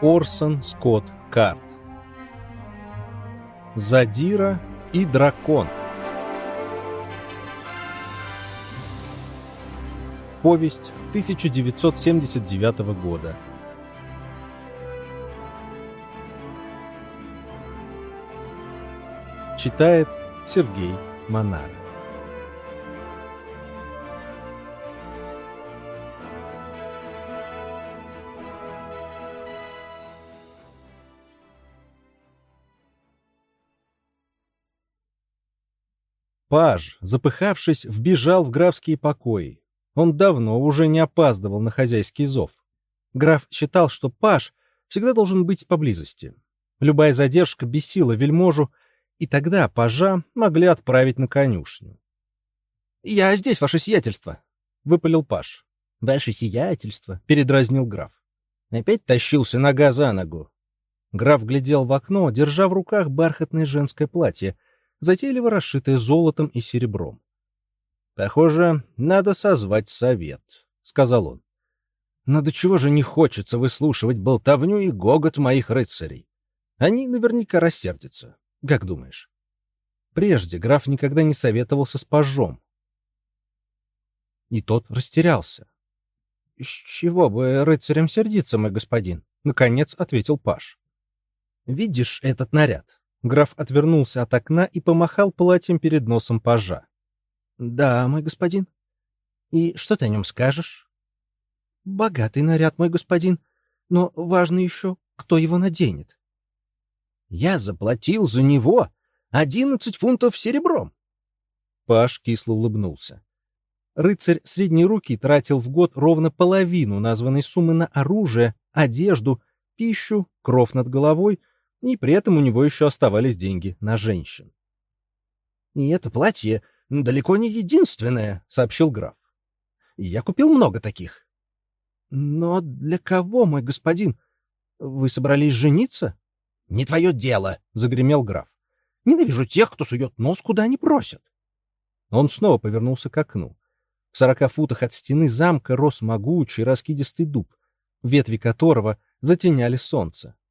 Орсон Скотт Карт. Задира и дракон. Повесть 1979 года. Читает Сергей Монара. Паж, запыхавшись, вбежал в графские покои. Он давно уже не опаздывал на хозяйский зов. Граф считал, что паж всегда должен быть поблизости. Любая задержка бесила вельможу, и тогда пажа могли отправить на конюшню. — Я здесь, ваше сиятельство! — выпалил паж. — Ваше сиятельство! — передразнил граф. Опять тащился нога за ногу. Граф глядел в окно, держа в руках бархатное женское платье — затейливо расшитое золотом и серебром. «Похоже, надо созвать совет», — сказал он. «Но до чего же не хочется выслушивать болтовню и гогот моих рыцарей? Они наверняка рассердятся. Как думаешь?» Прежде граф никогда не советовался с пажом. И тот растерялся. — С чего бы рыцарям сердиться, мой господин? — наконец ответил паж. — Видишь этот наряд? Граф отвернулся от окна и помахал платьем перед носом пажа. — Да, мой господин. — И что ты о нем скажешь? — Богатый наряд, мой господин, но важно еще, кто его наденет. — Я заплатил за него одиннадцать фунтов серебром. Паш кисло улыбнулся. Рыцарь средней руки тратил в год ровно половину названной суммы на оружие, одежду, пищу, кров над головой — и при этом у него еще оставались деньги на женщин. «И это платье далеко не единственное», — сообщил граф. «Я купил много таких». «Но для кого, мой господин? Вы собрались жениться?» «Не твое дело», — загремел граф. «Ненавижу тех, кто сует нос, куда они просят». Он снова повернулся к окну. В сорока футах от стены замка рос могучий раскидистый дуб, ветви которого затеняли солнце. —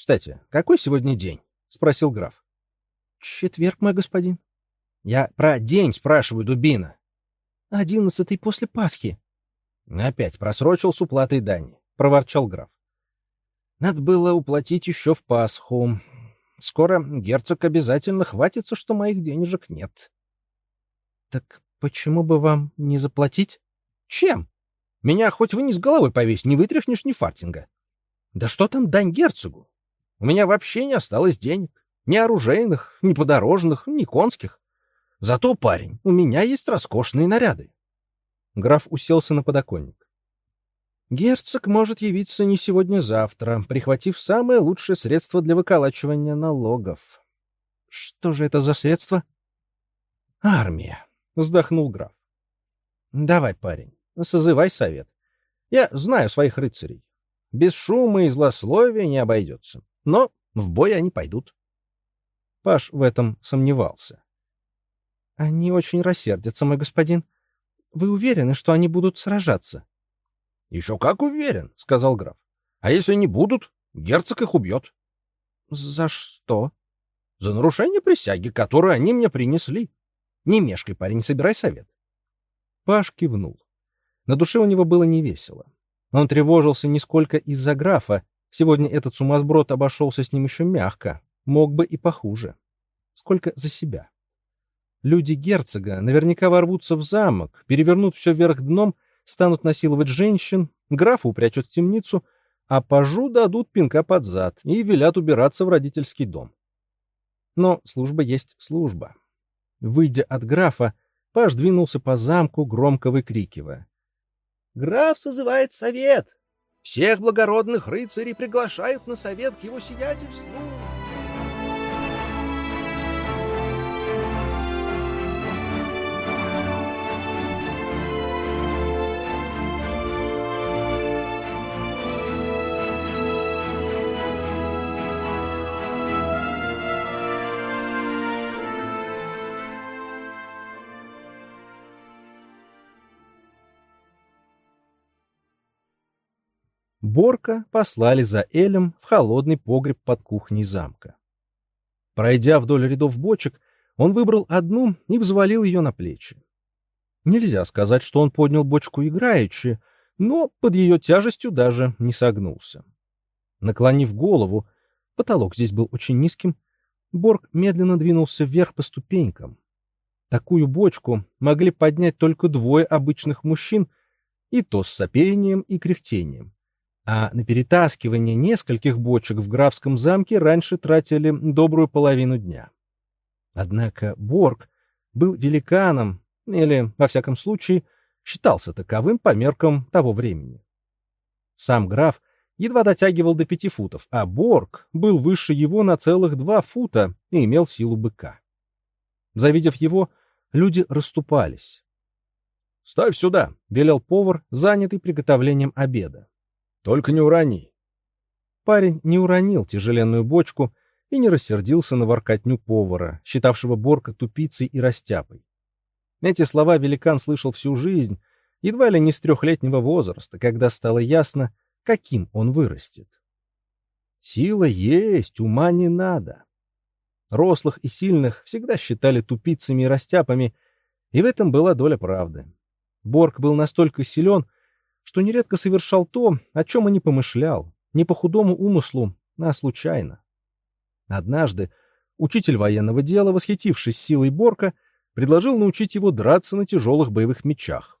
Кстати, какой сегодня день? — спросил граф. — Четверг, мой господин. — Я про день спрашиваю, дубина. — Одиннадцатый после Пасхи. — Опять просрочил с уплатой дани, — проворчал граф. — Надо было уплатить еще в Пасху. Скоро герцог обязательно хватится, что моих денежек нет. — Так почему бы вам не заплатить? — Чем? Меня хоть вниз головой повесь, не вытряхнешь ни фартинга. Да что там дань герцогу? У меня вообще не осталось денег. Ни оружейных, ни подорожных, ни конских. Зато, парень, у меня есть роскошные наряды. Граф уселся на подоконник. Герцог может явиться не сегодня-завтра, прихватив самое лучшее средство для выколачивания налогов. Что же это за средство? Армия, вздохнул граф. Давай, парень, созывай совет. Я знаю своих рыцарей. Без шума и злословия не обойдется. Но в бой они пойдут. Паш в этом сомневался. — Они очень рассердятся, мой господин. Вы уверены, что они будут сражаться? — Еще как уверен, — сказал граф. — А если не будут, герцог их убьет. — За что? — За нарушение присяги, которую они мне принесли. Не мешкай, парень, собирай совет. Паш кивнул. На душе у него было невесело. Он тревожился не сколько из-за графа, Сегодня этот сумасброд обошелся с ним еще мягко, мог бы и похуже. Сколько за себя. Люди герцога наверняка ворвутся в замок, перевернут все вверх дном, станут насиловать женщин, графа упрячут в темницу, а пажу дадут пинка под зад и велят убираться в родительский дом. Но служба есть служба. Выйдя от графа, паж двинулся по замку, громко выкрикивая. «Граф созывает совет! Всех благородных рыцарей приглашают на совет к его сиятельству. Борка послали за Элем в холодный погреб под кухней замка. Пройдя вдоль рядов бочек, он выбрал одну и взвалил ее на плечи. Нельзя сказать, что он поднял бочку играючи, но под ее тяжестью даже не согнулся. Наклонив голову, потолок здесь был очень низким, Борг медленно двинулся вверх по ступенькам. Такую бочку могли поднять только двое обычных мужчин, и то с сопением и кряхтением. А на перетаскивание нескольких бочек в графском замке раньше тратили добрую половину дня. Однако Борг был великаном, или, во всяком случае, считался таковым по меркам того времени. Сам граф едва дотягивал до пяти футов, а Борг был выше его на целых два фута и имел силу быка. Завидев его, люди расступались. — Ставь сюда, — велел повар, занятый приготовлением обеда. — Только не урони. Парень не уронил тяжеленную бочку и не рассердился на воркотню повара, считавшего Борка тупицей и растяпой. Эти слова великан слышал всю жизнь, едва ли не с трехлетнего возраста, когда стало ясно, каким он вырастет. Сила есть, ума не надо. Рослых и сильных всегда считали тупицами и растяпами, и в этом была доля правды. Борг был настолько силен, что нередко совершал то, о чем и не помышлял, не по худому умыслу, а случайно. Однажды учитель военного дела, восхитившись силой Борка, предложил научить его драться на тяжелых боевых мечах.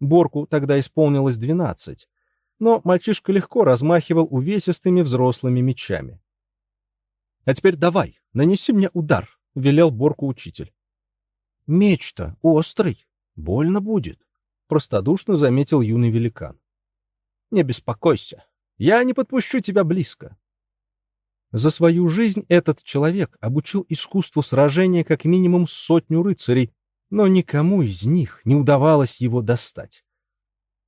Борку тогда исполнилось двенадцать, но мальчишка легко размахивал увесистыми взрослыми мечами. — А теперь давай, нанеси мне удар, — велел Борку учитель. — Меч-то острый, больно будет, — простодушно заметил юный великан. — Не беспокойся, я не подпущу тебя близко. За свою жизнь этот человек обучил искусству сражения как минимум сотню рыцарей, но никому из них не удавалось его достать.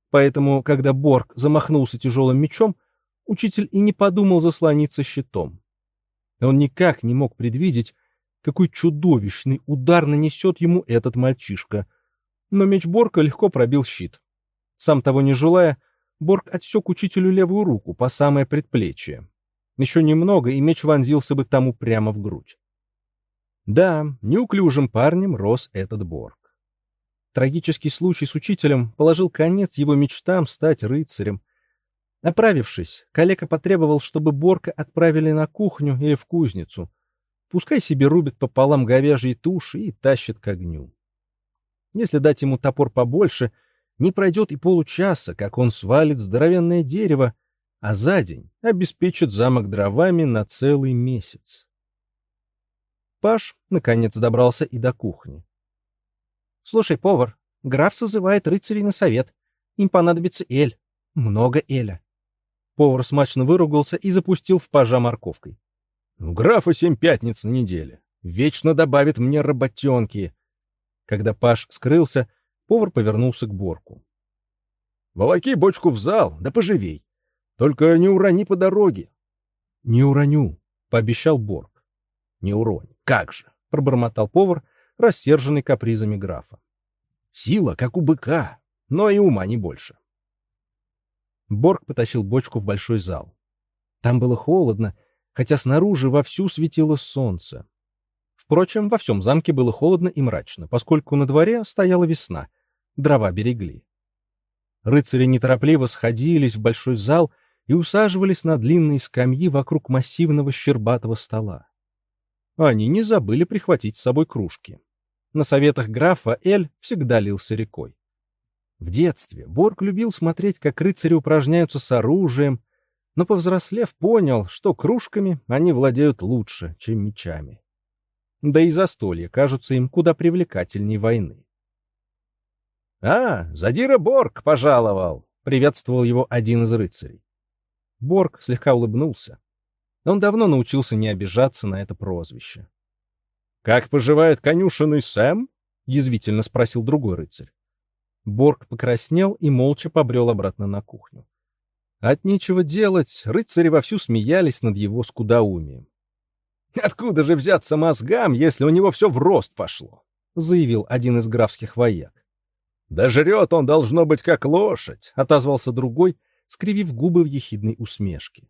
Поэтому, когда Борг замахнулся тяжелым мечом, учитель и не подумал заслониться щитом. Он никак не мог предвидеть, какой чудовищный удар нанесет ему этот мальчишка. Но меч Борка легко пробил щит. Сам того не желая, Борг отсек учителю левую руку по самое предплечье. Еще немного, и меч вонзился бы тому прямо в грудь. Да, неуклюжим парнем рос этот Борг. Трагический случай с учителем положил конец его мечтам стать рыцарем. Оправившись, калека потребовал, чтобы Борка отправили на кухню или в кузницу. Пускай себе рубит пополам говяжьи туши и тащит к огню. Если дать ему топор побольше, не пройдет и получаса, как он свалит здоровенное дерево, а за день обеспечит замок дровами на целый месяц. Паш, наконец, добрался и до кухни. — Слушай, повар, граф созывает рыцарей на совет. Им понадобится эль. Много эля. Повар смачно выругался и запустил в пажа морковкой. — У графа семь пятниц на неделе. Вечно добавит мне работенки. Когда паж скрылся, повар повернулся к Борку. — Волоки бочку в зал, да поживей. Только не урони по дороге. — Не уроню, — пообещал Борг. — Не уронь. Как же, — пробормотал повар, рассерженный капризами графа. — Сила, как у быка, но и ума не больше. Борг потащил бочку в большой зал. Там было холодно, хотя снаружи вовсю светило солнце. Впрочем, во всем замке было холодно и мрачно, поскольку на дворе стояла весна, дрова берегли. Рыцари неторопливо сходились в большой зал и усаживались на длинные скамьи вокруг массивного щербатого стола. Они не забыли прихватить с собой кружки. На советах графа Эль всегда лился рекой. В детстве Борг любил смотреть, как рыцари упражняются с оружием, но, повзрослев, понял, что кружками они владеют лучше, чем мечами. Да и застолья кажутся им куда привлекательней войны. «А, Задира Борг пожаловал!» — приветствовал его один из рыцарей. Борг слегка улыбнулся. Он давно научился не обижаться на это прозвище. «Как поживает конюшенный Сэм?» — язвительно спросил другой рыцарь. Борг покраснел и молча побрел обратно на кухню. От нечего делать, рыцари вовсю смеялись над его скудоумием. «Откуда же взяться мозгам, если у него все в рост пошло?» — заявил один из графских вояк. «Да жрет он, должно быть, как лошадь», — отозвался другой, скривив губы в ехидной усмешке.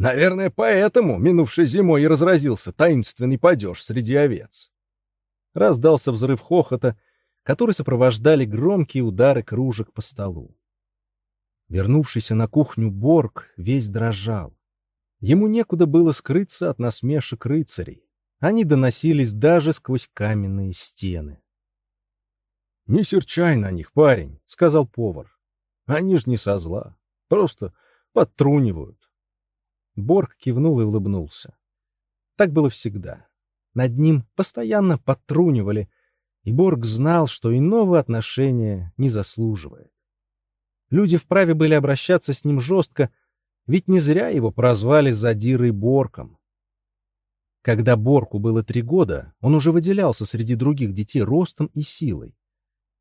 Наверное, поэтому минувшей зимой и разразился таинственный падеж среди овец. Раздался взрыв хохота, который сопровождали громкие удары кружек по столу. Вернувшийся на кухню Борг весь дрожал. Ему некуда было скрыться от насмешек рыцарей. Они доносились даже сквозь каменные стены. — Не серчай на них, парень, — сказал повар. — Они ж не со зла, просто подтрунивают. Борг кивнул и улыбнулся. Так было всегда. Над ним постоянно подтрунивали, и Борг знал, что иного отношения не заслуживает. Люди вправе были обращаться с ним жестко, ведь не зря его прозвали задирой Борком. Когда Борку было три года, он уже выделялся среди других детей ростом и силой.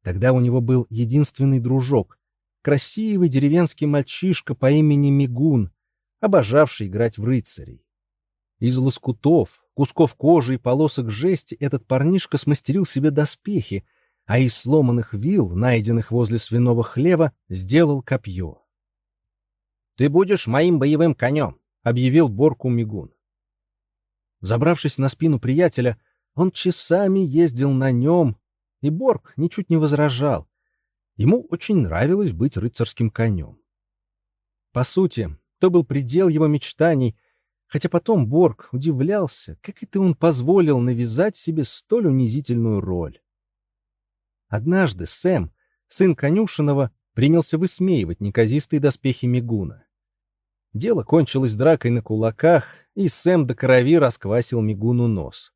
Тогда у него был единственный дружок, красивый деревенский мальчишка по имени Мигун, обожавший играть в рыцарей. Из лоскутов, кусков кожи и полосок жести этот парнишка смастерил себе доспехи, а из сломанных вил, найденных возле свиного хлева, сделал копье. «Ты будешь моим боевым конем», — объявил Борку Мигун. Забравшись на спину приятеля, он часами ездил на нем, и Борг ничуть не возражал. Ему очень нравилось быть рыцарским конем. По сути, то был предел его мечтаний, хотя потом Борг удивлялся, как это он позволил навязать себе столь унизительную роль. Однажды Сэм, сын Конюшинова, принялся высмеивать неказистые доспехи Мигуна. Дело кончилось дракой на кулаках, и Сэм до крови расквасил Мигуну нос.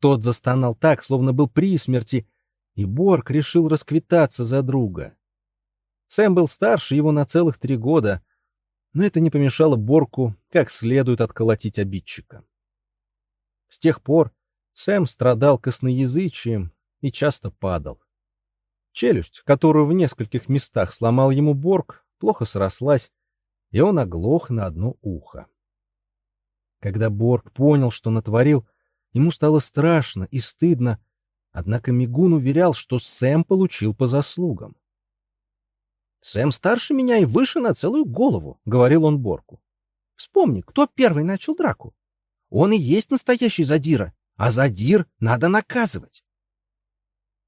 Тот застонал так, словно был при смерти, и Борг решил расквитаться за друга. Сэм был старше его на целых три года, но это не помешало Борку как следует отколотить обидчика. С тех пор Сэм страдал косноязычием и часто падал. Челюсть, которую в нескольких местах сломал ему Борг, плохо срослась, и он оглох на одно ухо. Когда Борг понял, что натворил, ему стало страшно и стыдно, однако Мигун уверял, что Сэм получил по заслугам. «Сэм старше меня и выше на целую голову», — говорил он Борку. «Вспомни, кто первый начал драку. Он и есть настоящий задира, а задир надо наказывать».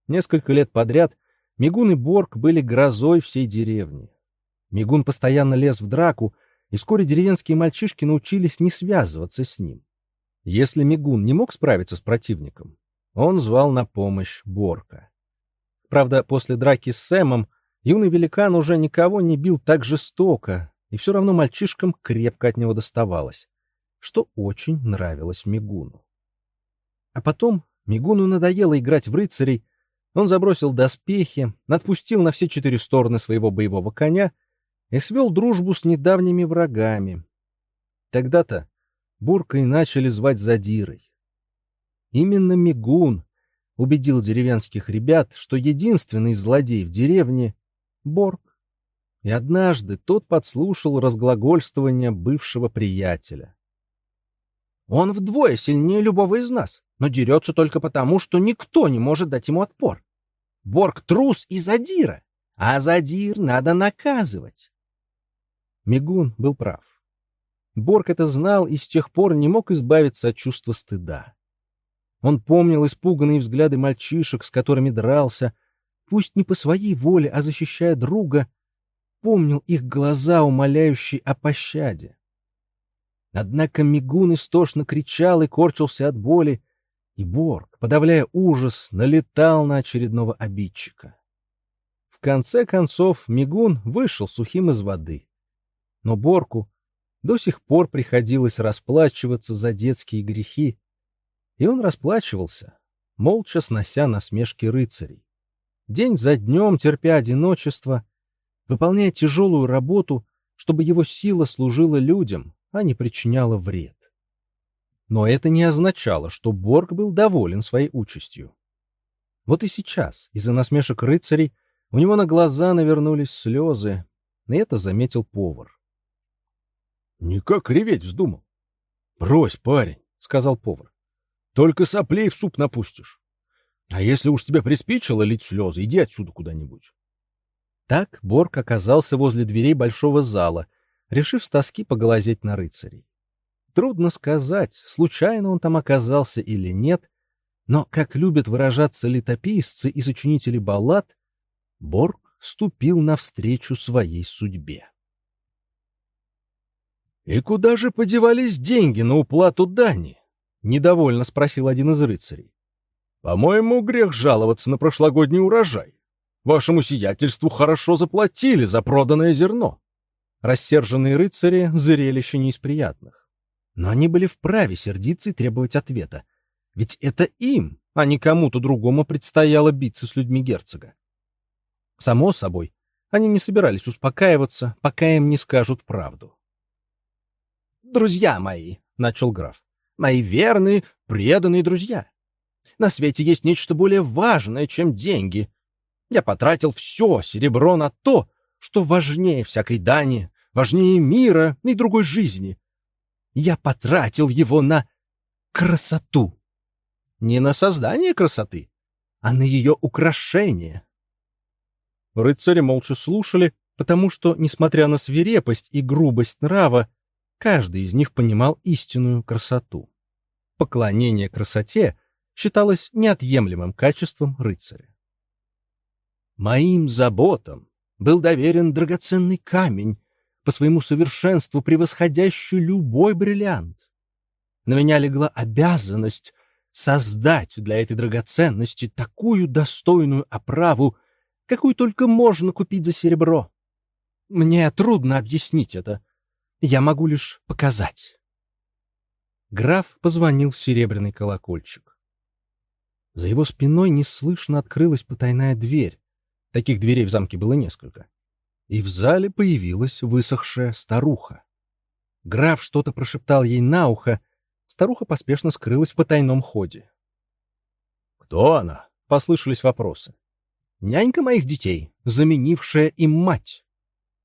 Несколько лет подряд Мигун и Борг были грозой всей деревни. Мигун постоянно лез в драку, и вскоре деревенские мальчишки научились не связываться с ним. Если Мигун не мог справиться с противником, он звал на помощь Борка. Правда, после драки с Сэмом юный великан уже никого не бил так жестоко, и все равно мальчишкам крепко от него доставалось, что очень нравилось Мигуну. А потом Мигуну надоело играть в рыцарей, он забросил доспехи, отпустил на все четыре стороны своего боевого коня — и свел дружбу с недавними врагами. Тогда-то Буркой начали звать Задирой. Именно Мигун убедил деревенских ребят, что единственный злодей в деревне — Борг. И однажды тот подслушал разглагольствование бывшего приятеля. «Он вдвое сильнее любого из нас, но дерется только потому, что никто не может дать ему отпор. Борг — трус и задира, а задир надо наказывать. Мигун был прав. Борг это знал и с тех пор не мог избавиться от чувства стыда. Он помнил испуганные взгляды мальчишек, с которыми дрался, пусть не по своей воле, а защищая друга, помнил их глаза, умоляющие о пощаде. Однако Мигун истошно кричал и корчился от боли, и Борг, подавляя ужас, налетал на очередного обидчика. В конце концов Мигун вышел сухим из воды но Борку до сих пор приходилось расплачиваться за детские грехи, и он расплачивался, молча снося насмешки рыцарей. День за днем, терпя одиночество, выполняя тяжелую работу, чтобы его сила служила людям, а не причиняла вред. Но это не означало, что Борг был доволен своей участью. Вот и сейчас, из-за насмешек рыцарей, у него на глаза навернулись слезы, и это заметил повар. Никак реветь вздумал. — Брось, парень, — сказал повар. — Только соплей в суп напустишь. А если уж тебе приспичило лить слезы, иди отсюда куда-нибудь. Так Борг оказался возле дверей большого зала, решив с тоски поглазеть на рыцарей. Трудно сказать, случайно он там оказался или нет, но, как любят выражаться летописцы и сочинители баллад, Борг ступил навстречу своей судьбе. «И куда же подевались деньги на уплату дани?» — недовольно спросил один из рыцарей. «По-моему, грех жаловаться на прошлогодний урожай. Вашему сиятельству хорошо заплатили за проданное зерно». Рассерженные рыцари — зрелище не из приятных. Но они были вправе сердиться и требовать ответа. Ведь это им, а не кому-то другому предстояло биться с людьми герцога. Само собой, они не собирались успокаиваться, пока им не скажут правду. «Друзья мои», — начал граф, — «мои верные, преданные друзья. На свете есть нечто более важное, чем деньги. Я потратил все серебро на то, что важнее всякой дани, важнее мира и другой жизни. Я потратил его на красоту. Не на создание красоты, а на ее украшение. Рыцари молча слушали, потому что, несмотря на свирепость и грубость нрава, каждый из них понимал истинную красоту. Поклонение красоте считалось неотъемлемым качеством рыцаря. «Моим заботам был доверен драгоценный камень, по своему совершенству превосходящий любой бриллиант. На меня легла обязанность создать для этой драгоценности такую достойную оправу, какую только можно купить за серебро. Мне трудно объяснить это. Я могу лишь показать. Граф позвонил в серебряный колокольчик. За его спиной неслышно открылась потайная дверь. Таких дверей в замке было несколько. И в зале появилась высохшая старуха. Граф что-то прошептал ей на ухо, Старуха поспешно скрылась в потайном ходе. «Кто она?» — послышались вопросы. «Нянька моих детей, заменившая им мать.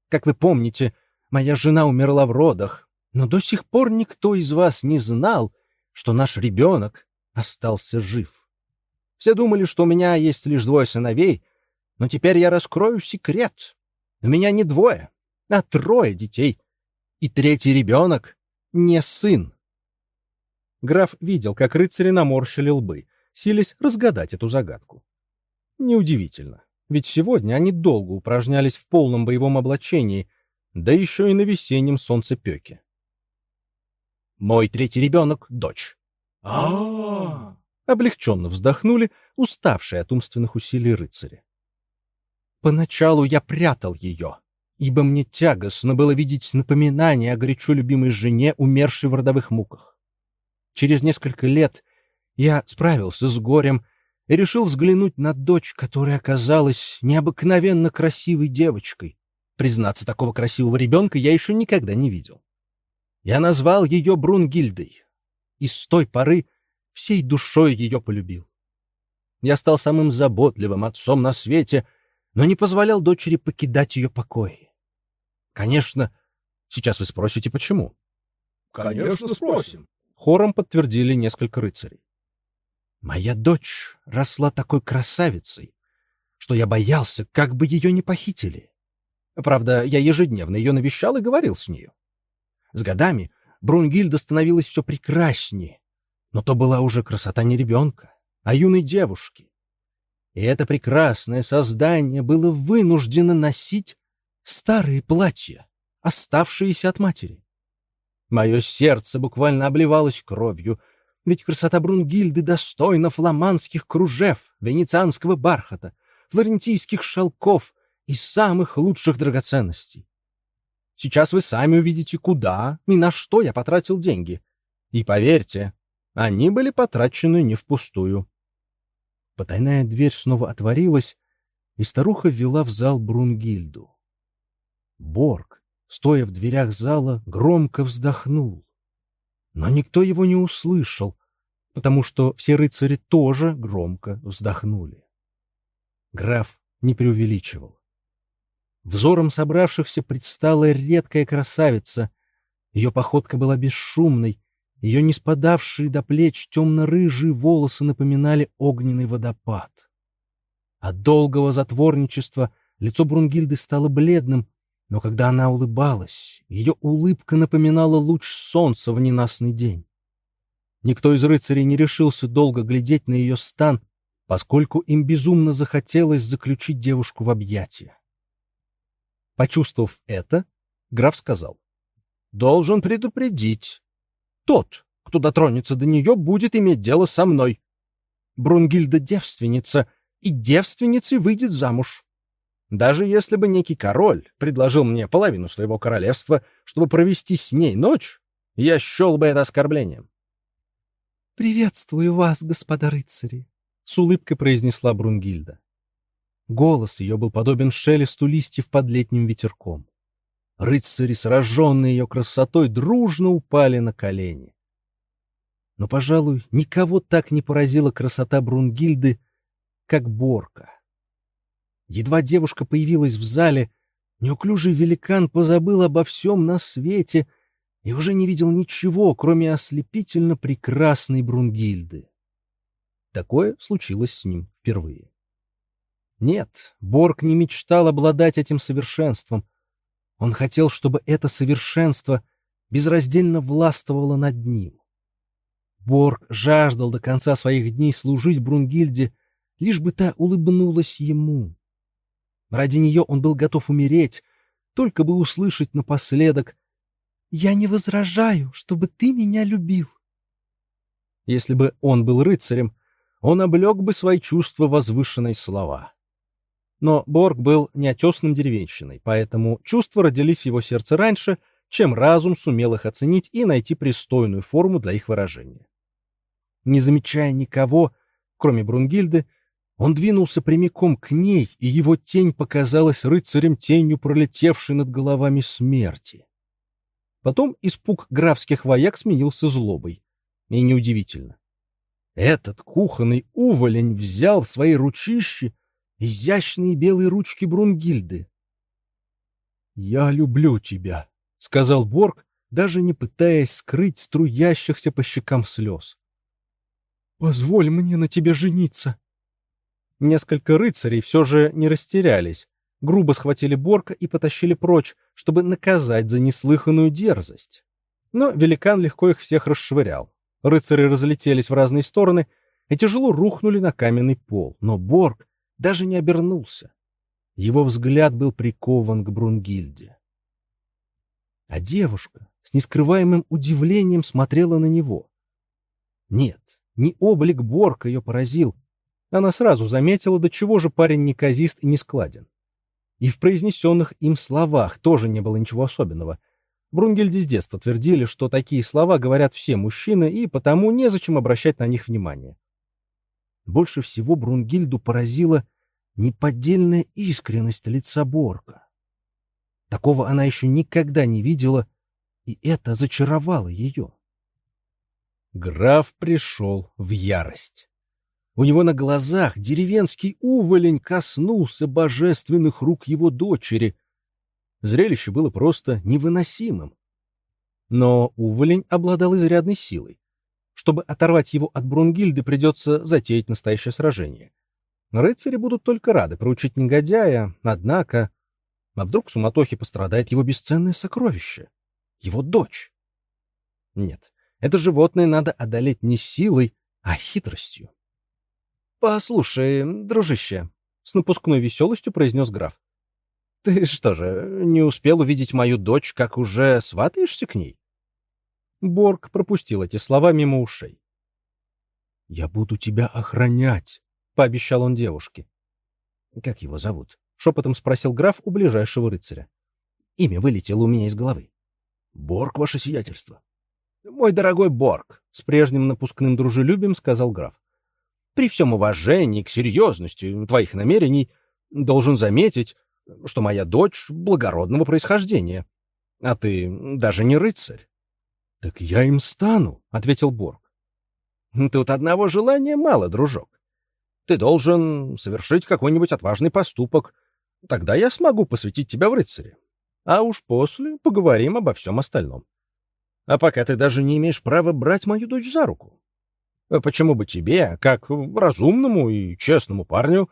Как вы помните, моя жена умерла в родах, но до сих пор никто из вас не знал, что наш ребенок остался жив. Все думали, что у меня есть лишь двое сыновей, но теперь я раскрою секрет. У меня не двое, а трое детей, и третий ребенок не сын. Граф видел, как рыцари наморщили лбы, сились разгадать эту загадку. Неудивительно, ведь сегодня они долго упражнялись в полном боевом облачении, да еще и на весеннем солнцепеке. «Мой третий ребенок — дочь». а Облегченно вздохнули, уставшие от умственных усилий рыцари. Поначалу я прятал ее, ибо мне тягостно было видеть напоминание о горячо любимой жене, умершей в родовых муках. Через несколько лет я справился с горем и решил взглянуть на дочь, которая оказалась необыкновенно красивой девочкой. Признаться, такого красивого ребенка я еще никогда не видел. Я назвал ее Брунгильдой, и с той поры всей душой ее полюбил. Я стал самым заботливым отцом на свете, но не позволял дочери покидать ее покой. Конечно, сейчас вы спросите, почему. — Конечно, спросим. Хором подтвердили несколько рыцарей. Моя дочь росла такой красавицей, что я боялся, как бы ее не похитили. Правда, я ежедневно ее навещал и говорил с нею. С годами Брунгильда становилась все прекраснее, но то была уже красота не ребенка, а юной девушки. И это прекрасное создание было вынуждено носить старые платья, оставшиеся от матери. Мое сердце буквально обливалось кровью, ведь красота Брунгильды достойна фламандских кружев, венецианского бархата, флорентийских шелков и самых лучших драгоценностей. Сейчас вы сами увидите, куда и на что я потратил деньги. И поверьте, они были потрачены не впустую. Потайная дверь снова отворилась, и старуха ввела в зал Брунгильду. Борг, стоя в дверях зала, громко вздохнул. Но никто его не услышал, потому что все рыцари тоже громко вздохнули. Граф не преувеличивал. Взором собравшихся предстала редкая красавица. Ее походка была бесшумной, ее не спадавшие до плеч темно-рыжие волосы напоминали огненный водопад. От долгого затворничества лицо Брунгильды стало бледным, но когда она улыбалась, ее улыбка напоминала луч солнца в ненастный день. Никто из рыцарей не решился долго глядеть на ее стан, поскольку им безумно захотелось заключить девушку в объятия. Почувствовав это, граф сказал, «Должен предупредить. Тот, кто дотронется до нее, будет иметь дело со мной. Брунгильда девственница, и девственницей выйдет замуж. Даже если бы некий король предложил мне половину своего королевства, чтобы провести с ней ночь, я счел бы это оскорблением. «Приветствую вас, господа рыцари», — с улыбкой произнесла Брунгильда. Голос ее был подобен шелесту листьев под летним ветерком. Рыцари, сраженные ее красотой, дружно упали на колени. Но, пожалуй, никого так не поразила красота Брунгильды, как Борка. Едва девушка появилась в зале, неуклюжий великан позабыл обо всем на свете и уже не видел ничего, кроме ослепительно прекрасной Брунгильды. Такое случилось с ним впервые. Нет, Борг не мечтал обладать этим совершенством. Он хотел, чтобы это совершенство безраздельно властвовало над ним. Борг жаждал до конца своих дней служить Брунгильде, лишь бы та улыбнулась ему. Ради нее он был готов умереть, только бы услышать напоследок «Я не возражаю, чтобы ты меня любил». Если бы он был рыцарем, он облег бы свои чувства возвышенной слова. Но Борг был неотесным деревенщиной, поэтому чувства родились в его сердце раньше, чем разум сумел их оценить и найти пристойную форму для их выражения. Не замечая никого, кроме Брунгильды, он двинулся прямиком к ней, и его тень показалась рыцарем тенью, пролетевшей над головами смерти. Потом испуг графских вояк сменился злобой. И неудивительно. Этот кухонный уволень взял в свои ручищи изящные белые ручки Брунгильды. «Я люблю тебя», — сказал Борг, даже не пытаясь скрыть струящихся по щекам слез. «Позволь мне на тебе жениться». Несколько рыцарей все же не растерялись, грубо схватили Борка и потащили прочь, чтобы наказать за неслыханную дерзость. Но великан легко их всех расшвырял. Рыцари разлетелись в разные стороны и тяжело рухнули на каменный пол, но Борг даже не обернулся. Его взгляд был прикован к Брунгильде. А девушка с нескрываемым удивлением смотрела на него. Нет, не облик Борка ее поразил. Она сразу заметила, до чего же парень неказист и нескладен. И в произнесенных им словах тоже не было ничего особенного. Брунгельде с детства твердили, что такие слова говорят все мужчины, и потому незачем обращать на них внимание. Больше всего Брунгильду поразила неподдельная искренность лица Борка. Такого она еще никогда не видела, и это зачаровало ее. Граф пришел в ярость. У него на глазах деревенский уволень коснулся божественных рук его дочери. Зрелище было просто невыносимым. Но уволень обладал изрядной силой. Чтобы оторвать его от Брунгильды, придется затеять настоящее сражение. Рыцари будут только рады проучить негодяя, однако... А вдруг в суматохе пострадает его бесценное сокровище? Его дочь? Нет, это животное надо одолеть не силой, а хитростью. «Послушай, дружище», — с напускной веселостью произнес граф. «Ты что же, не успел увидеть мою дочь, как уже сватаешься к ней?» Борг пропустил эти слова мимо ушей. «Я буду тебя охранять», — пообещал он девушке. «Как его зовут?» — шепотом спросил граф у ближайшего рыцаря. Имя вылетело у меня из головы. «Борг, ваше сиятельство». «Мой дорогой Борг», — с прежним напускным дружелюбием сказал граф, «при всем уважении к серьезности твоих намерений должен заметить, что моя дочь благородного происхождения, а ты даже не рыцарь». «Так я им стану», — ответил Борг. «Тут одного желания мало, дружок. Ты должен совершить какой-нибудь отважный поступок. Тогда я смогу посвятить тебя в рыцаре. А уж после поговорим обо всем остальном. А пока ты даже не имеешь права брать мою дочь за руку. А почему бы тебе, как разумному и честному парню,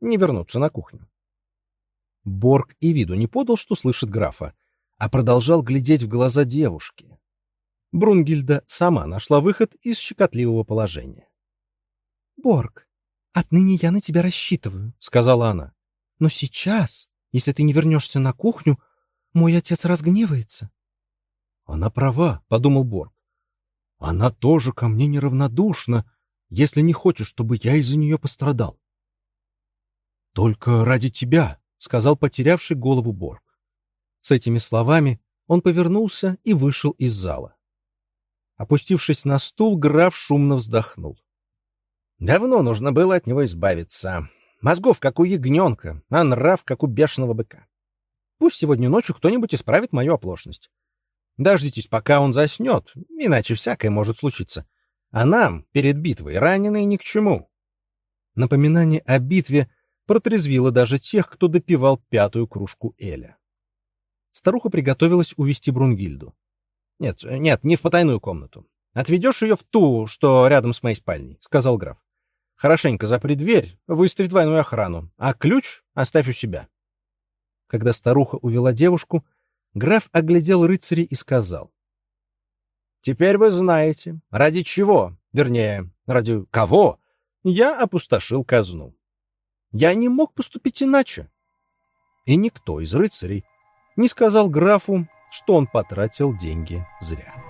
не вернуться на кухню? Борг и виду не подал, что слышит графа, а продолжал глядеть в глаза девушки. Брунгильда сама нашла выход из щекотливого положения. «Борг, отныне я на тебя рассчитываю», — сказала она. «Но сейчас, если ты не вернешься на кухню, мой отец разгневается». «Она права», — подумал Борг. «Она тоже ко мне неравнодушна, если не хочет, чтобы я из-за нее пострадал». «Только ради тебя», — сказал потерявший голову Борг. С этими словами он повернулся и вышел из зала. Опустившись на стул, граф шумно вздохнул. Давно нужно было от него избавиться. Мозгов, как у ягненка, а нрав, как у бешеного быка. Пусть сегодня ночью кто-нибудь исправит мою оплошность. Дождитесь, пока он заснет, иначе всякое может случиться. А нам, перед битвой, раненые ни к чему. Напоминание о битве протрезвило даже тех, кто допивал пятую кружку Эля. Старуха приготовилась увести Брунгильду. Нет, нет, не в потайную комнату. Отведешь ее в ту, что рядом с моей спальней, — сказал граф. Хорошенько запри дверь, выставь двойную охрану, а ключ оставь у себя. Когда старуха увела девушку, граф оглядел рыцарей и сказал. Теперь вы знаете, ради чего, вернее, ради кого я опустошил казну. Я не мог поступить иначе. И никто из рыцарей не сказал графу, что он потратил деньги зря.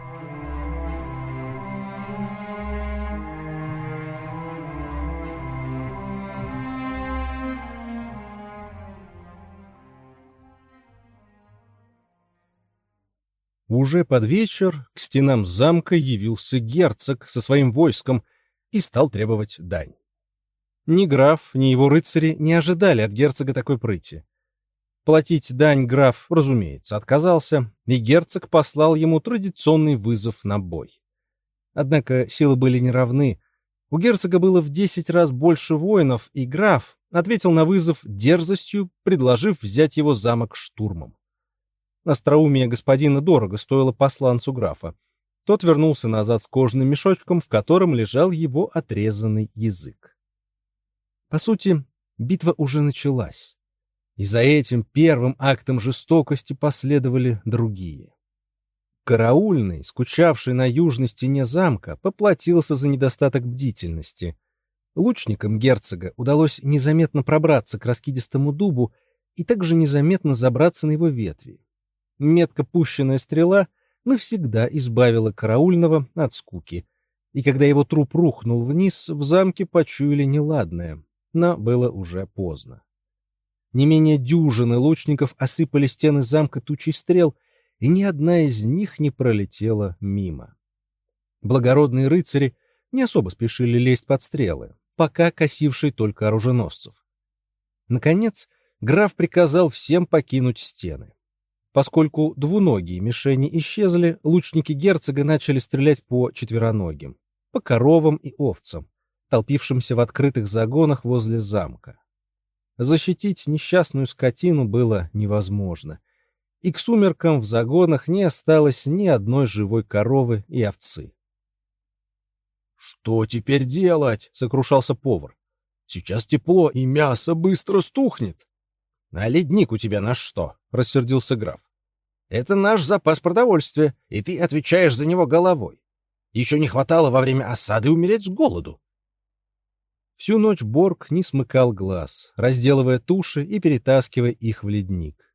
Уже под вечер к стенам замка явился герцог со своим войском и стал требовать дань. Ни граф, ни его рыцари не ожидали от герцога такой прыти. Платить дань граф, разумеется, отказался, и герцог послал ему традиционный вызов на бой. Однако силы были неравны. У герцога было в десять раз больше воинов, и граф ответил на вызов дерзостью, предложив взять его замок штурмом. Остроумие господина дорого стоило посланцу графа. Тот вернулся назад с кожаным мешочком, в котором лежал его отрезанный язык. По сути, битва уже началась. И за этим первым актом жестокости последовали другие. Караульный, скучавший на южной стене замка, поплатился за недостаток бдительности. Лучникам герцога удалось незаметно пробраться к раскидистому дубу и также незаметно забраться на его ветви. Метко пущенная стрела навсегда избавила караульного от скуки, и когда его труп рухнул вниз, в замке почуяли неладное, но было уже поздно. Не менее дюжины лучников осыпали стены замка тучей стрел, и ни одна из них не пролетела мимо. Благородные рыцари не особо спешили лезть под стрелы, пока косившие только оруженосцев. Наконец, граф приказал всем покинуть стены. Поскольку двуногие мишени исчезли, лучники герцога начали стрелять по четвероногим, по коровам и овцам, толпившимся в открытых загонах возле замка. Защитить несчастную скотину было невозможно, и к сумеркам в загонах не осталось ни одной живой коровы и овцы. «Что теперь делать?» — сокрушался повар. «Сейчас тепло, и мясо быстро стухнет». «А ледник у тебя на что?» — рассердился граф. «Это наш запас продовольствия, и ты отвечаешь за него головой. Еще не хватало во время осады умереть с голоду. Всю ночь Борг не смыкал глаз, разделывая туши и перетаскивая их в ледник.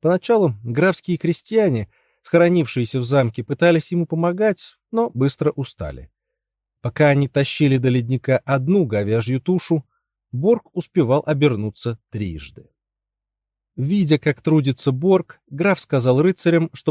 Поначалу графские крестьяне, схоронившиеся в замке, пытались ему помогать, но быстро устали. Пока они тащили до ледника одну говяжью тушу, Борг успевал обернуться трижды. Видя, как трудится Борг, граф сказал рыцарям, чтобы